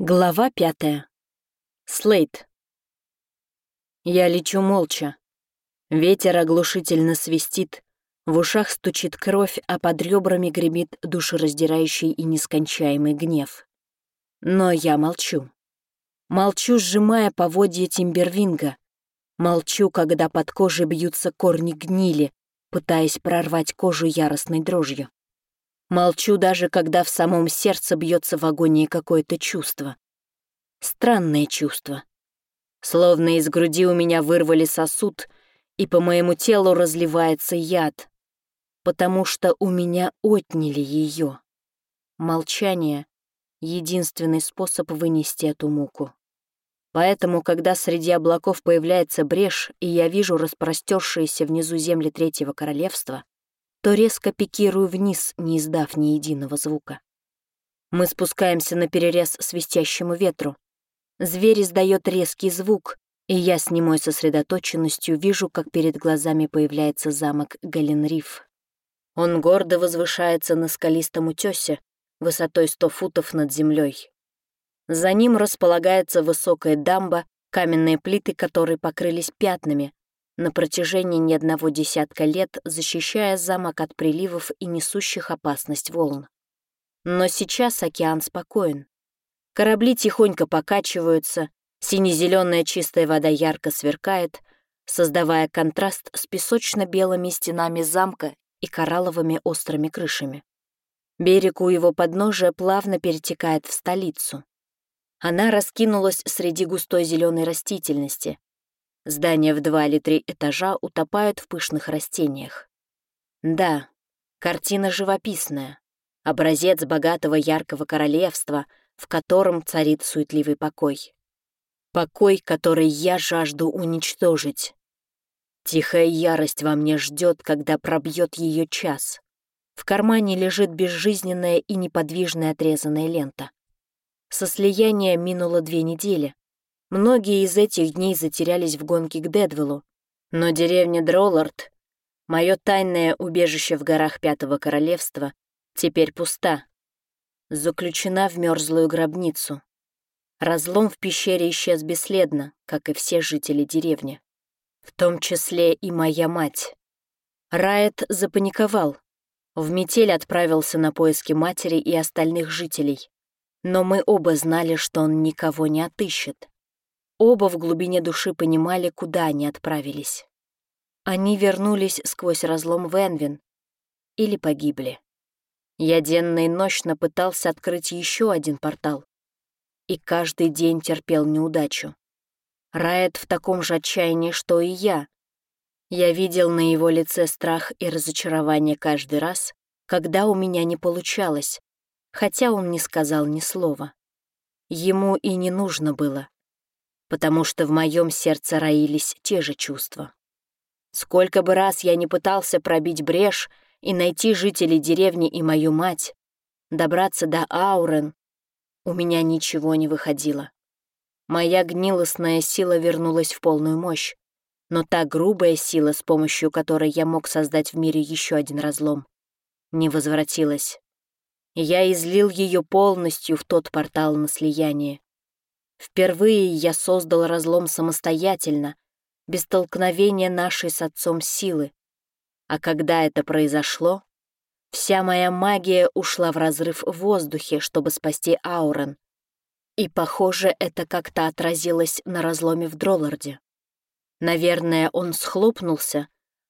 Глава пятая. Слейт. Я лечу молча. Ветер оглушительно свистит, в ушах стучит кровь, а под ребрами гремит душераздирающий и нескончаемый гнев. Но я молчу. Молчу, сжимая поводья Тимбервинга. Молчу, когда под кожей бьются корни гнили, пытаясь прорвать кожу яростной дрожью. Молчу даже, когда в самом сердце бьется в агонии какое-то чувство. Странное чувство. Словно из груди у меня вырвали сосуд, и по моему телу разливается яд, потому что у меня отняли ее. Молчание — единственный способ вынести эту муку. Поэтому, когда среди облаков появляется брешь, и я вижу распростершиеся внизу земли Третьего Королевства, то резко пикирую вниз, не издав ни единого звука. Мы спускаемся на перерез свистящему ветру. Зверь издает резкий звук, и я с немой сосредоточенностью вижу, как перед глазами появляется замок Галенриф. Он гордо возвышается на скалистом утёсе, высотой 100 футов над землей. За ним располагается высокая дамба, каменные плиты которой покрылись пятнами, на протяжении не одного десятка лет защищая замок от приливов и несущих опасность волн. Но сейчас океан спокоен. Корабли тихонько покачиваются, сине-зеленая чистая вода ярко сверкает, создавая контраст с песочно-белыми стенами замка и коралловыми острыми крышами. Берег у его подножия плавно перетекает в столицу. Она раскинулась среди густой зеленой растительности, Здания в два или три этажа утопают в пышных растениях. Да, картина живописная, образец богатого яркого королевства, в котором царит суетливый покой. Покой, который я жажду уничтожить. Тихая ярость во мне ждет, когда пробьет ее час. В кармане лежит безжизненная и неподвижная отрезанная лента. Со слияния минуло две недели, Многие из этих дней затерялись в гонке к Дедвиллу, но деревня Дроллард, мое тайное убежище в горах Пятого Королевства, теперь пуста, заключена в мерзлую гробницу. Разлом в пещере исчез бесследно, как и все жители деревни. В том числе и моя мать. Райт запаниковал. В метель отправился на поиски матери и остальных жителей. Но мы оба знали, что он никого не отыщет. Оба в глубине души понимали, куда они отправились. Они вернулись сквозь разлом в Энвин или погибли. Я денно и ночно пытался открыть еще один портал. И каждый день терпел неудачу. Райт в таком же отчаянии, что и я. Я видел на его лице страх и разочарование каждый раз, когда у меня не получалось, хотя он не сказал ни слова. Ему и не нужно было потому что в моем сердце роились те же чувства. Сколько бы раз я не пытался пробить брешь и найти жителей деревни и мою мать, добраться до Аурен, у меня ничего не выходило. Моя гнилостная сила вернулась в полную мощь, но та грубая сила, с помощью которой я мог создать в мире еще один разлом, не возвратилась. Я излил ее полностью в тот портал на слияние. Впервые я создал разлом самостоятельно, без столкновения нашей с отцом силы. А когда это произошло, вся моя магия ушла в разрыв в воздухе, чтобы спасти Аурен. И, похоже, это как-то отразилось на разломе в Дролларде. Наверное, он схлопнулся,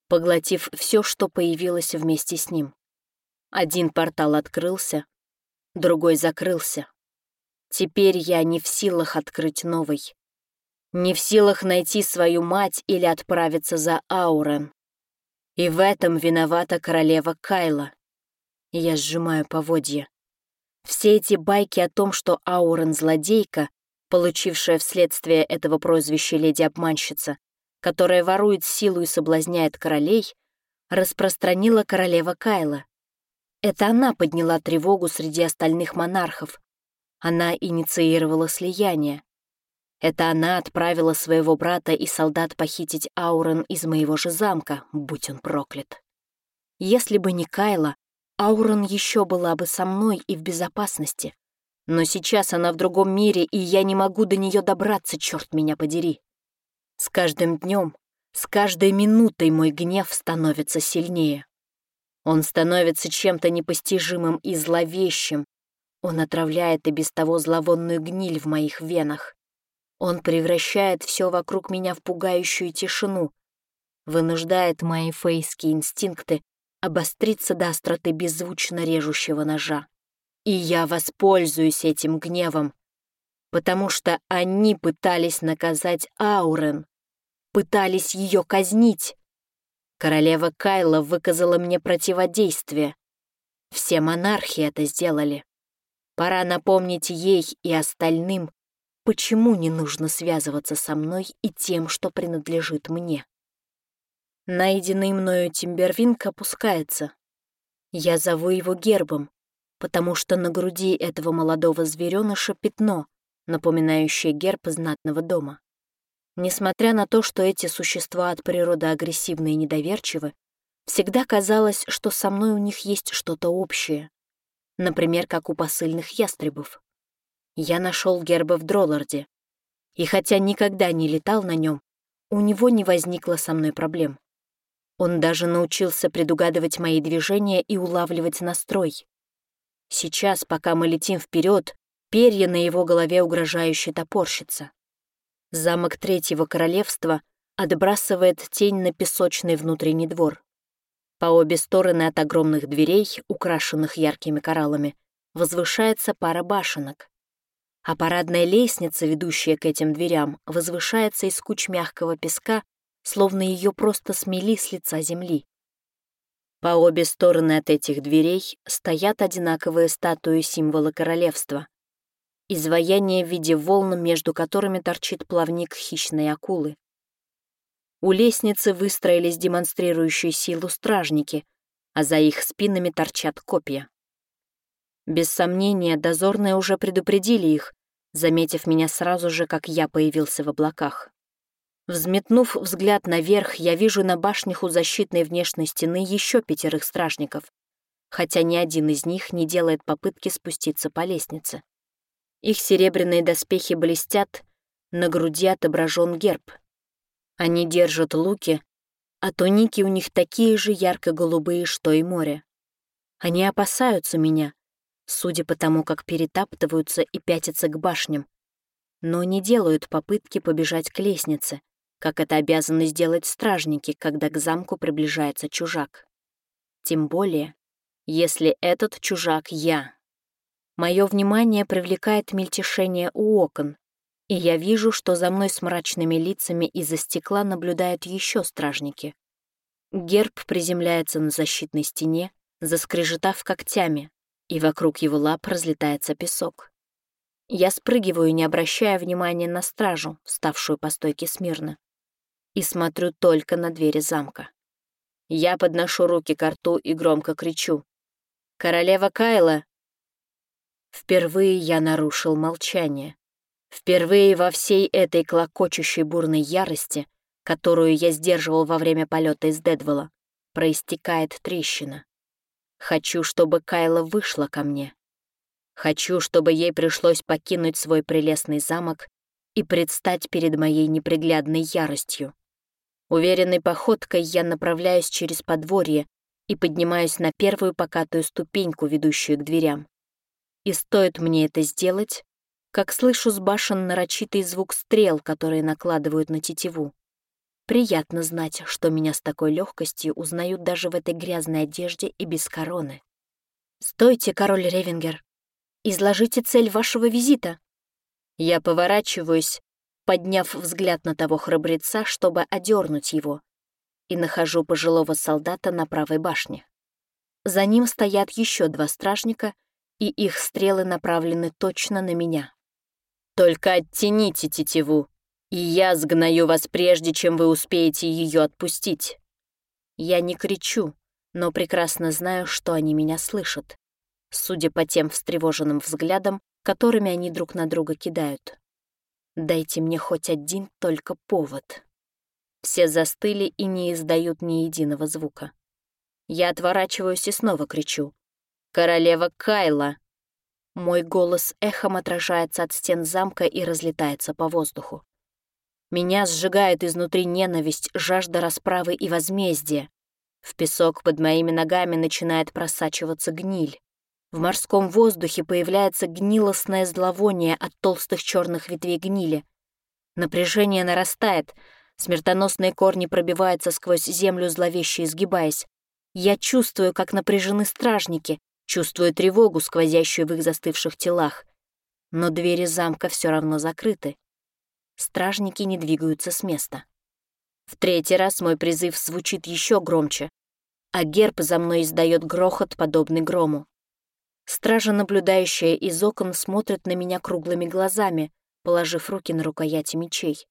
поглотив все, что появилось вместе с ним. Один портал открылся, другой закрылся. Теперь я не в силах открыть новый. Не в силах найти свою мать или отправиться за Аурен. И в этом виновата королева Кайла. Я сжимаю поводья. Все эти байки о том, что Аурен — злодейка, получившая вследствие этого прозвища леди-обманщица, которая ворует силу и соблазняет королей, распространила королева Кайла. Это она подняла тревогу среди остальных монархов, она инициировала слияние. Это она отправила своего брата и солдат похитить Аурен из моего же замка, будь он проклят. Если бы не Кайла, Аурен еще была бы со мной и в безопасности. Но сейчас она в другом мире, и я не могу до нее добраться, черт меня подери. С каждым днем, с каждой минутой мой гнев становится сильнее. Он становится чем-то непостижимым и зловещим. Он отравляет и без того зловонную гниль в моих венах. Он превращает все вокруг меня в пугающую тишину, вынуждает мои фейские инстинкты обостриться до остроты беззвучно режущего ножа. И я воспользуюсь этим гневом, потому что они пытались наказать Аурен, пытались ее казнить. Королева Кайла выказала мне противодействие. Все монархи это сделали. Пора напомнить ей и остальным, почему не нужно связываться со мной и тем, что принадлежит мне. Найденный мною Тимбервинг опускается. Я зову его гербом, потому что на груди этого молодого зверёныша пятно, напоминающее герб знатного дома. Несмотря на то, что эти существа от природы агрессивны и недоверчивы, всегда казалось, что со мной у них есть что-то общее. Например, как у посыльных ястребов. Я нашел герба в Дролларде, и хотя никогда не летал на нем, у него не возникло со мной проблем. Он даже научился предугадывать мои движения и улавливать настрой. Сейчас, пока мы летим вперед, перья на его голове угрожающе топорщится. Замок Третьего Королевства отбрасывает тень на песочный внутренний двор. По обе стороны от огромных дверей, украшенных яркими кораллами, возвышается пара башенок. А парадная лестница, ведущая к этим дверям, возвышается из куч мягкого песка словно ее просто смели с лица земли. По обе стороны от этих дверей стоят одинаковые статуи символа королевства. Изваяние в виде волн, между которыми торчит плавник хищной акулы. У лестницы выстроились демонстрирующие силу стражники, а за их спинами торчат копья. Без сомнения, дозорные уже предупредили их, заметив меня сразу же, как я появился в облаках. Взметнув взгляд наверх, я вижу на башнях у защитной внешней стены еще пятерых стражников, хотя ни один из них не делает попытки спуститься по лестнице. Их серебряные доспехи блестят, на груди отображен герб. Они держат луки, а туники у них такие же ярко-голубые, что и море. Они опасаются меня, судя по тому, как перетаптываются и пятятся к башням, но не делают попытки побежать к лестнице, как это обязаны сделать стражники, когда к замку приближается чужак. Тем более, если этот чужак я. Мое внимание привлекает мельтешение у окон, и я вижу, что за мной с мрачными лицами из-за стекла наблюдают еще стражники. Герб приземляется на защитной стене, заскрежетав когтями, и вокруг его лап разлетается песок. Я спрыгиваю, не обращая внимания на стражу, ставшую по стойке смирно и смотрю только на двери замка. Я подношу руки к рту и громко кричу. «Королева Кайла!» Впервые я нарушил молчание. Впервые во всей этой клокочущей бурной ярости, которую я сдерживал во время полета из Дедвелла, проистекает трещина. Хочу, чтобы Кайла вышла ко мне. Хочу, чтобы ей пришлось покинуть свой прелестный замок и предстать перед моей неприглядной яростью. Уверенной походкой я направляюсь через подворье и поднимаюсь на первую покатую ступеньку, ведущую к дверям. И стоит мне это сделать, как слышу с башен нарочитый звук стрел, которые накладывают на тетиву. Приятно знать, что меня с такой легкостью узнают даже в этой грязной одежде и без короны. «Стойте, король Ревенгер! Изложите цель вашего визита!» Я поворачиваюсь подняв взгляд на того храбреца, чтобы одернуть его, и нахожу пожилого солдата на правой башне. За ним стоят еще два стражника, и их стрелы направлены точно на меня. «Только оттяните тетиву, и я сгною вас прежде, чем вы успеете ее отпустить». Я не кричу, но прекрасно знаю, что они меня слышат, судя по тем встревоженным взглядам, которыми они друг на друга кидают. Дайте мне хоть один только повод. Все застыли и не издают ни единого звука. Я отворачиваюсь и снова кричу. «Королева Кайла!» Мой голос эхом отражается от стен замка и разлетается по воздуху. Меня сжигает изнутри ненависть, жажда расправы и возмездия. В песок под моими ногами начинает просачиваться гниль. В морском воздухе появляется гнилостное зловоние от толстых черных ветвей гнили. Напряжение нарастает, смертоносные корни пробиваются сквозь землю, зловеще изгибаясь. Я чувствую, как напряжены стражники, чувствую тревогу, сквозящую в их застывших телах. Но двери замка все равно закрыты. Стражники не двигаются с места. В третий раз мой призыв звучит еще громче, а герб за мной издает грохот, подобный грому. Стража, наблюдающая из окон, смотрит на меня круглыми глазами, положив руки на рукояти мечей.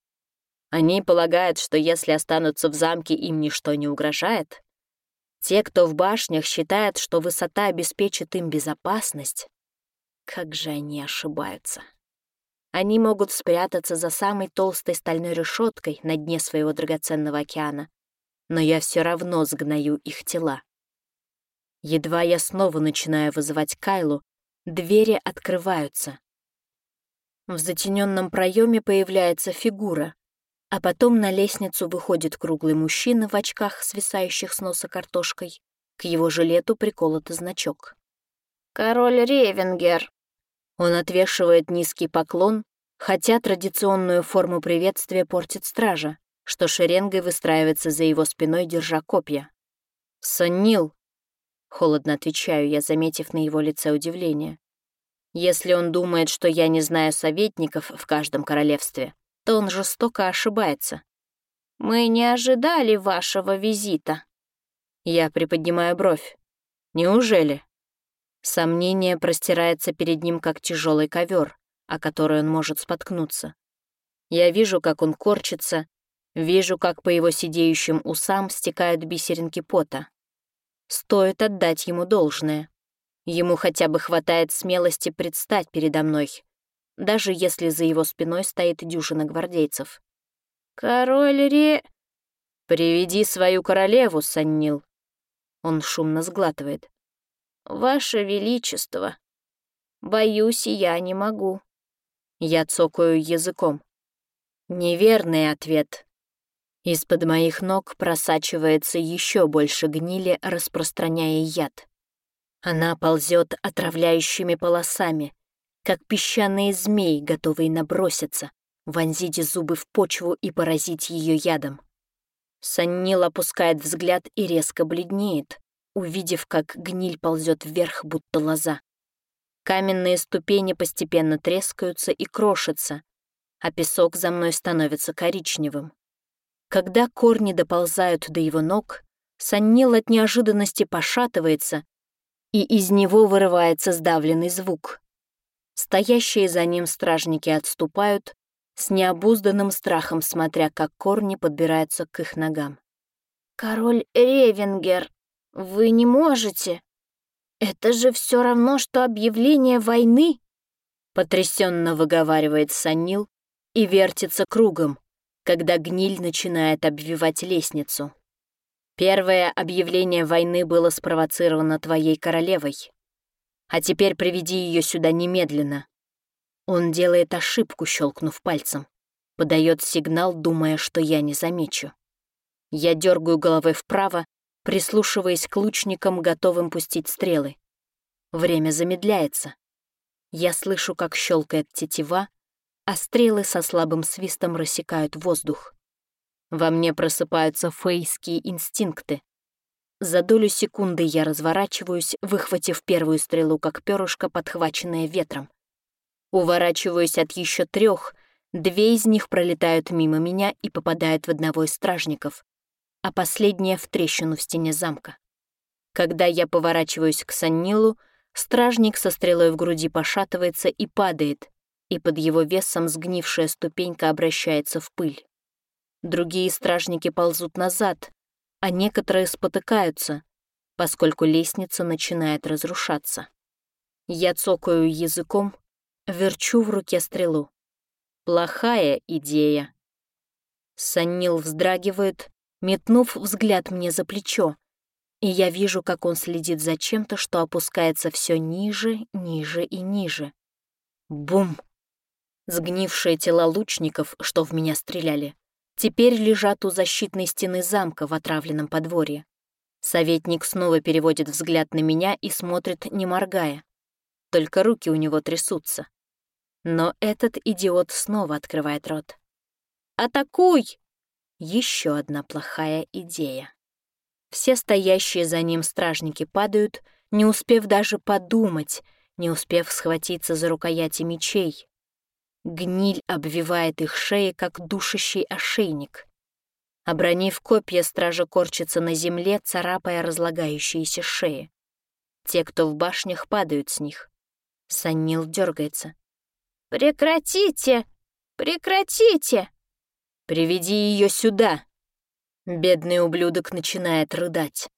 Они полагают, что если останутся в замке, им ничто не угрожает. Те, кто в башнях, считают, что высота обеспечит им безопасность. Как же они ошибаются. Они могут спрятаться за самой толстой стальной решеткой на дне своего драгоценного океана, но я все равно сгною их тела. Едва я снова начинаю вызывать Кайлу, двери открываются. В затененном проеме появляется фигура, а потом на лестницу выходит круглый мужчина в очках, свисающих с носа картошкой. К его жилету приколот значок. «Король Ревенгер!» Он отвешивает низкий поклон, хотя традиционную форму приветствия портит стража, что шеренгой выстраивается за его спиной, держа копья. «Саннил!» — холодно отвечаю я, заметив на его лице удивление. «Если он думает, что я не знаю советников в каждом королевстве, то он жестоко ошибается. Мы не ожидали вашего визита». Я приподнимаю бровь. «Неужели?» Сомнение простирается перед ним, как тяжелый ковер, о который он может споткнуться. Я вижу, как он корчится, вижу, как по его сидеющим усам стекают бисеринки пота. Стоит отдать ему должное. Ему хотя бы хватает смелости предстать передо мной, даже если за его спиной стоит дюжина гвардейцев. «Король Ре...» «Приведи свою королеву, Саннил». Он шумно сглатывает. «Ваше Величество, боюсь, я не могу». Я цокаю языком. Неверный ответ. Из-под моих ног просачивается еще больше гнили, распространяя яд. Она ползет отравляющими полосами, как песчаные змеи, готовые наброситься, вонзить зубы в почву и поразить ее ядом. Саннил опускает взгляд и резко бледнеет, увидев, как гниль ползет вверх, будто лоза. Каменные ступени постепенно трескаются и крошатся, а песок за мной становится коричневым. Когда корни доползают до его ног, Саннил от неожиданности пошатывается, и из него вырывается сдавленный звук. Стоящие за ним стражники отступают, с необузданным страхом смотря, как корни подбираются к их ногам. «Король Ревенгер, вы не можете! Это же все равно, что объявление войны!» Потрясенно выговаривает Саннил и вертится кругом, когда гниль начинает обвивать лестницу. Первое объявление войны было спровоцировано твоей королевой. А теперь приведи ее сюда немедленно. Он делает ошибку, щелкнув пальцем. Подает сигнал, думая, что я не замечу. Я дергаю головой вправо, прислушиваясь к лучникам, готовым пустить стрелы. Время замедляется. Я слышу, как щелкает тетива, а стрелы со слабым свистом рассекают воздух. Во мне просыпаются фейские инстинкты. За долю секунды я разворачиваюсь, выхватив первую стрелу, как перышко, подхваченное ветром. Уворачиваюсь от еще трех, две из них пролетают мимо меня и попадают в одного из стражников, а последняя — в трещину в стене замка. Когда я поворачиваюсь к Саннилу, стражник со стрелой в груди пошатывается и падает, и под его весом сгнившая ступенька обращается в пыль. Другие стражники ползут назад, а некоторые спотыкаются, поскольку лестница начинает разрушаться. Я цокаю языком, верчу в руке стрелу. Плохая идея. Саннил вздрагивает, метнув взгляд мне за плечо, и я вижу, как он следит за чем-то, что опускается все ниже, ниже и ниже. Бум! Сгнившие тела лучников, что в меня стреляли, теперь лежат у защитной стены замка в отравленном подворье. Советник снова переводит взгляд на меня и смотрит, не моргая. Только руки у него трясутся. Но этот идиот снова открывает рот. «Атакуй!» Еще одна плохая идея. Все стоящие за ним стражники падают, не успев даже подумать, не успев схватиться за рукояти мечей. Гниль обвивает их шеи, как душащий ошейник. Обронив копья, стража корчится на земле, царапая разлагающиеся шеи. Те, кто в башнях, падают с них. Саннил дергается. «Прекратите! Прекратите!» «Приведи ее сюда!» Бедный ублюдок начинает рыдать.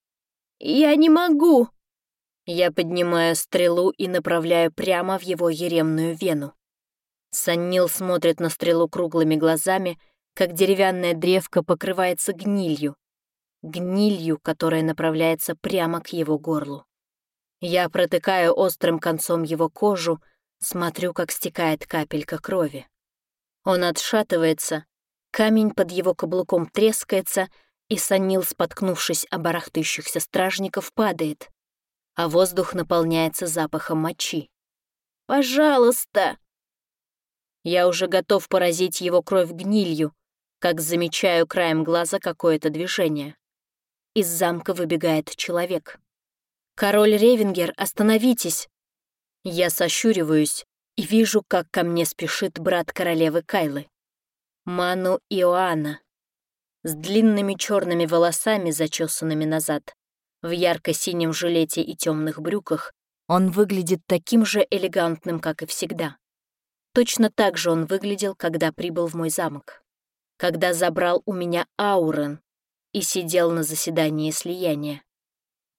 «Я не могу!» Я поднимаю стрелу и направляю прямо в его еремную вену. Саннил смотрит на стрелу круглыми глазами, как деревянная древка покрывается гнилью. Гнилью, которая направляется прямо к его горлу. Я протыкаю острым концом его кожу, смотрю, как стекает капелька крови. Он отшатывается, камень под его каблуком трескается, и Саннил, споткнувшись о барахтающихся стражников, падает, а воздух наполняется запахом мочи. «Пожалуйста!» Я уже готов поразить его кровь гнилью, как замечаю краем глаза какое-то движение. Из замка выбегает человек. «Король Ревенгер, остановитесь!» Я сощуриваюсь и вижу, как ко мне спешит брат королевы Кайлы. Ману Иоанна. С длинными черными волосами, зачесанными назад, в ярко-синем жилете и темных брюках, он выглядит таким же элегантным, как и всегда. Точно так же он выглядел, когда прибыл в мой замок. Когда забрал у меня Аурен и сидел на заседании слияния.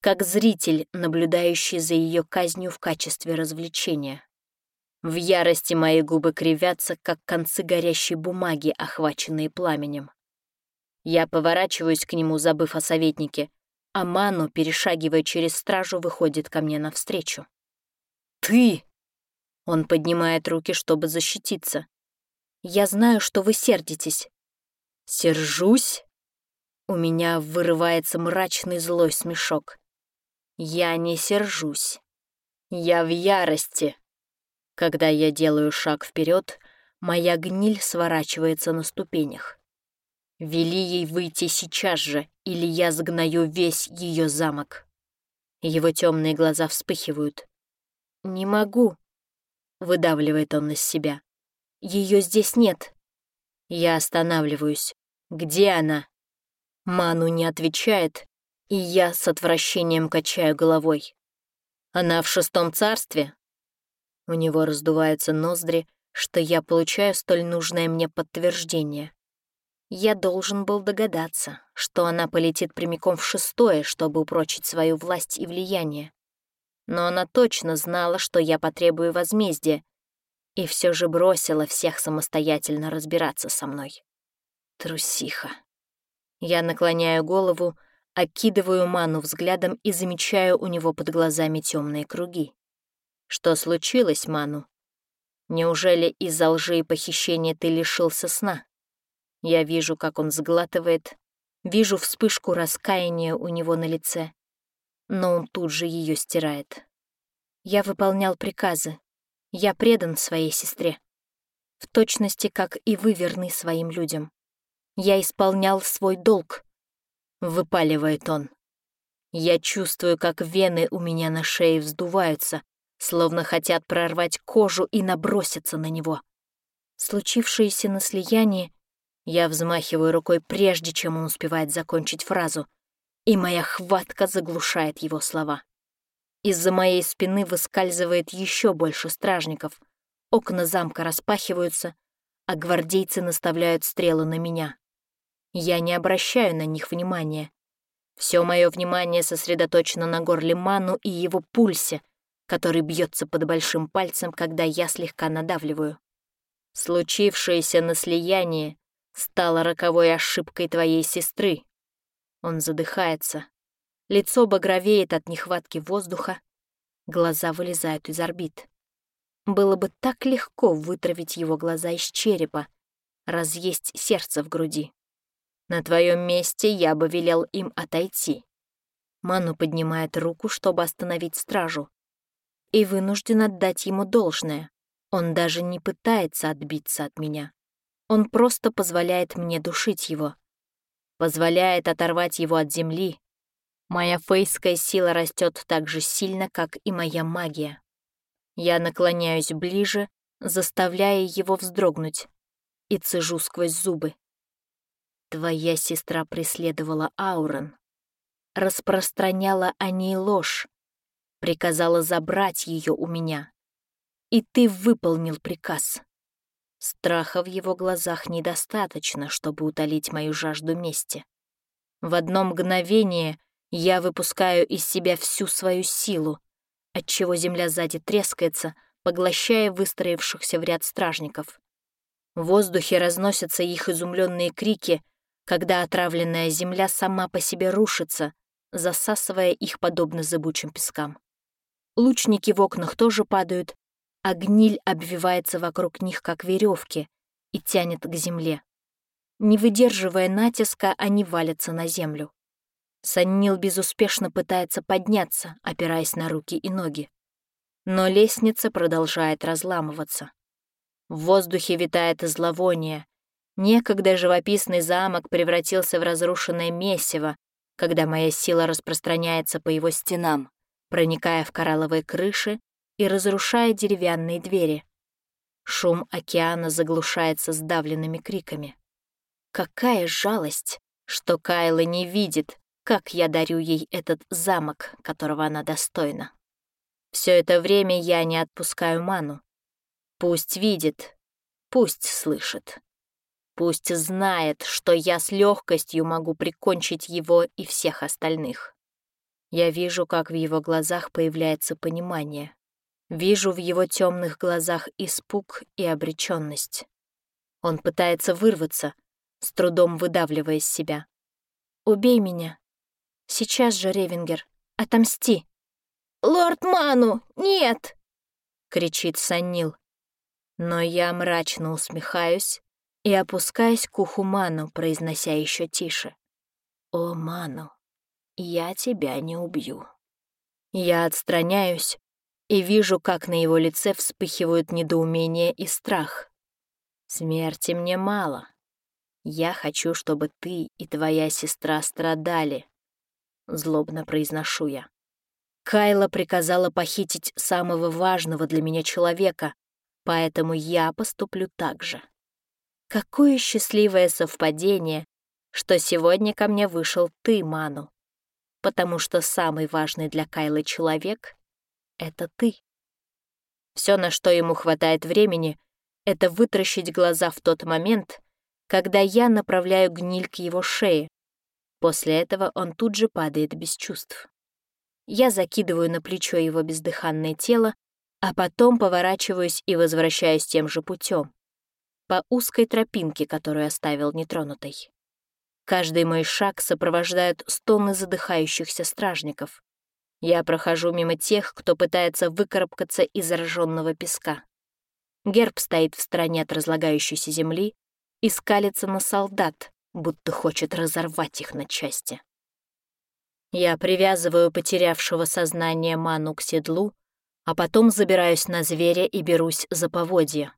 Как зритель, наблюдающий за ее казнью в качестве развлечения. В ярости мои губы кривятся, как концы горящей бумаги, охваченные пламенем. Я поворачиваюсь к нему, забыв о советнике, а Ману, перешагивая через стражу, выходит ко мне навстречу. «Ты!» Он поднимает руки, чтобы защититься. «Я знаю, что вы сердитесь». «Сержусь?» У меня вырывается мрачный злой смешок. «Я не сержусь. Я в ярости». Когда я делаю шаг вперед, моя гниль сворачивается на ступенях. Вели ей выйти сейчас же, или я сгною весь ее замок. Его темные глаза вспыхивают. «Не могу», Выдавливает он из себя. Ее здесь нет. Я останавливаюсь. Где она? Ману не отвечает, и я с отвращением качаю головой. Она в шестом царстве? У него раздуваются ноздри, что я получаю столь нужное мне подтверждение. Я должен был догадаться, что она полетит прямиком в шестое, чтобы упрочить свою власть и влияние но она точно знала, что я потребую возмездия, и все же бросила всех самостоятельно разбираться со мной. Трусиха. Я наклоняю голову, окидываю ману взглядом и замечаю у него под глазами темные круги. Что случилось, ману? Неужели из-за лжи и похищения ты лишился сна? Я вижу, как он сглатывает, вижу вспышку раскаяния у него на лице но он тут же ее стирает. Я выполнял приказы. Я предан своей сестре. В точности, как и вы верны своим людям. Я исполнял свой долг. Выпаливает он. Я чувствую, как вены у меня на шее вздуваются, словно хотят прорвать кожу и наброситься на него. Случившееся на слиянии я взмахиваю рукой, прежде чем он успевает закончить фразу — и моя хватка заглушает его слова. Из-за моей спины выскальзывает еще больше стражников. Окна замка распахиваются, а гвардейцы наставляют стрелы на меня. Я не обращаю на них внимания. Все мое внимание сосредоточено на горле Ману и его пульсе, который бьется под большим пальцем, когда я слегка надавливаю. Случившееся на слиянии стало роковой ошибкой твоей сестры, он задыхается. Лицо багровеет от нехватки воздуха, глаза вылезают из орбит. Было бы так легко вытравить его глаза из черепа, разъесть сердце в груди. На твоем месте я бы велел им отойти. Ману поднимает руку, чтобы остановить стражу, и вынужден отдать ему должное. Он даже не пытается отбиться от меня. Он просто позволяет мне душить его. Позволяет оторвать его от земли. Моя фейская сила растет так же сильно, как и моя магия. Я наклоняюсь ближе, заставляя его вздрогнуть, и цежу сквозь зубы. Твоя сестра преследовала Аурен, распространяла о ней ложь, приказала забрать ее у меня. И ты выполнил приказ. Страха в его глазах недостаточно, чтобы утолить мою жажду мести. В одно мгновение я выпускаю из себя всю свою силу, отчего земля сзади трескается, поглощая выстроившихся в ряд стражников. В воздухе разносятся их изумленные крики, когда отравленная земля сама по себе рушится, засасывая их подобно зыбучим пескам. Лучники в окнах тоже падают, а гниль обвивается вокруг них, как веревки, и тянет к земле. Не выдерживая натиска, они валятся на землю. Саннил безуспешно пытается подняться, опираясь на руки и ноги. Но лестница продолжает разламываться. В воздухе витает зловоние. Некогда живописный замок превратился в разрушенное месиво, когда моя сила распространяется по его стенам, проникая в коралловые крыши и разрушая деревянные двери. Шум океана заглушается сдавленными криками. Какая жалость, что Кайла не видит, как я дарю ей этот замок, которого она достойна. Все это время я не отпускаю ману, Пусть видит, пусть слышит. Пусть знает, что я с легкостью могу прикончить его и всех остальных. Я вижу, как в его глазах появляется понимание. Вижу в его темных глазах испуг и обреченность. Он пытается вырваться, с трудом выдавливая из себя. «Убей меня. Сейчас же, Ревингер, отомсти!» «Лорд Ману, нет!» — кричит Саннил. Но я мрачно усмехаюсь и опускаюсь к уху Ману, произнося еще тише. «О, Ману, я тебя не убью». Я отстраняюсь и вижу, как на его лице вспыхивают недоумение и страх. Смерти мне мало. Я хочу, чтобы ты и твоя сестра страдали. Злобно произношу я. Кайла приказала похитить самого важного для меня человека, Поэтому я поступлю так же. Какое счастливое совпадение, что сегодня ко мне вышел ты, Ману. Потому что самый важный для Кайлы человек — это ты. Все, на что ему хватает времени, это вытращить глаза в тот момент, когда я направляю гниль к его шее. После этого он тут же падает без чувств. Я закидываю на плечо его бездыханное тело а потом поворачиваюсь и возвращаюсь тем же путем, по узкой тропинке, которую оставил нетронутой. Каждый мой шаг сопровождают стоны задыхающихся стражников. Я прохожу мимо тех, кто пытается выкарабкаться из зараженного песка. Герб стоит в стороне от разлагающейся земли и скалится на солдат, будто хочет разорвать их на части. Я привязываю потерявшего сознание ману к седлу а потом забираюсь на зверя и берусь за поводья.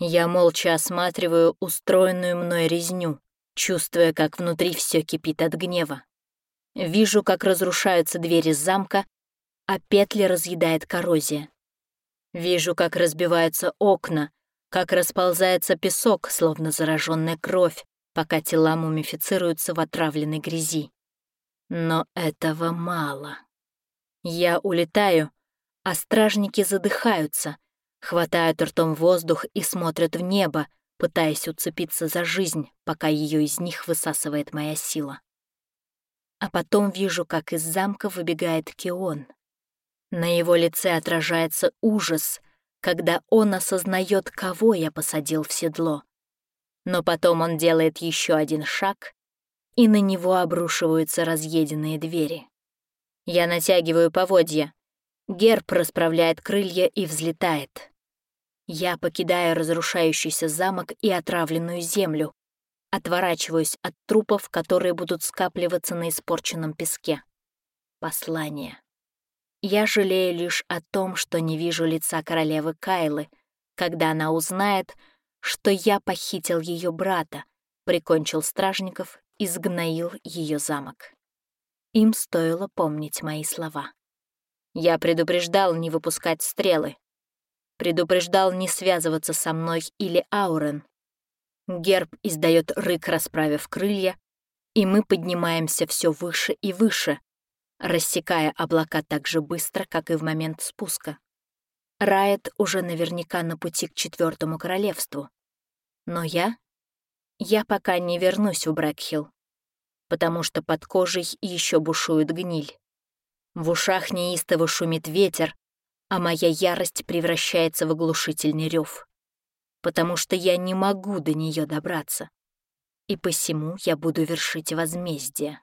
Я молча осматриваю устроенную мной резню, чувствуя, как внутри все кипит от гнева. Вижу, как разрушаются двери замка, а петли разъедает коррозия. Вижу, как разбиваются окна, как расползается песок, словно зараженная кровь, пока тела мумифицируются в отравленной грязи. Но этого мало. Я улетаю, а стражники задыхаются, хватают ртом воздух и смотрят в небо, пытаясь уцепиться за жизнь, пока ее из них высасывает моя сила. А потом вижу, как из замка выбегает Кион. На его лице отражается ужас, когда он осознает, кого я посадил в седло. Но потом он делает еще один шаг, и на него обрушиваются разъеденные двери. Я натягиваю поводья. Герб расправляет крылья и взлетает. Я покидаю разрушающийся замок и отравленную землю. Отворачиваюсь от трупов, которые будут скапливаться на испорченном песке. Послание. Я жалею лишь о том, что не вижу лица королевы Кайлы, когда она узнает, что я похитил ее брата, прикончил стражников и сгноил ее замок. Им стоило помнить мои слова. Я предупреждал не выпускать стрелы. Предупреждал не связываться со мной или Аурен. Герб издает рык, расправив крылья, и мы поднимаемся все выше и выше, рассекая облака так же быстро, как и в момент спуска. Райт уже наверняка на пути к Четвертому Королевству. Но я... Я пока не вернусь в Брэкхилл, потому что под кожей еще бушует гниль. В ушах неистово шумит ветер, а моя ярость превращается в оглушительный рев, потому что я не могу до нее добраться, и посему я буду вершить возмездие.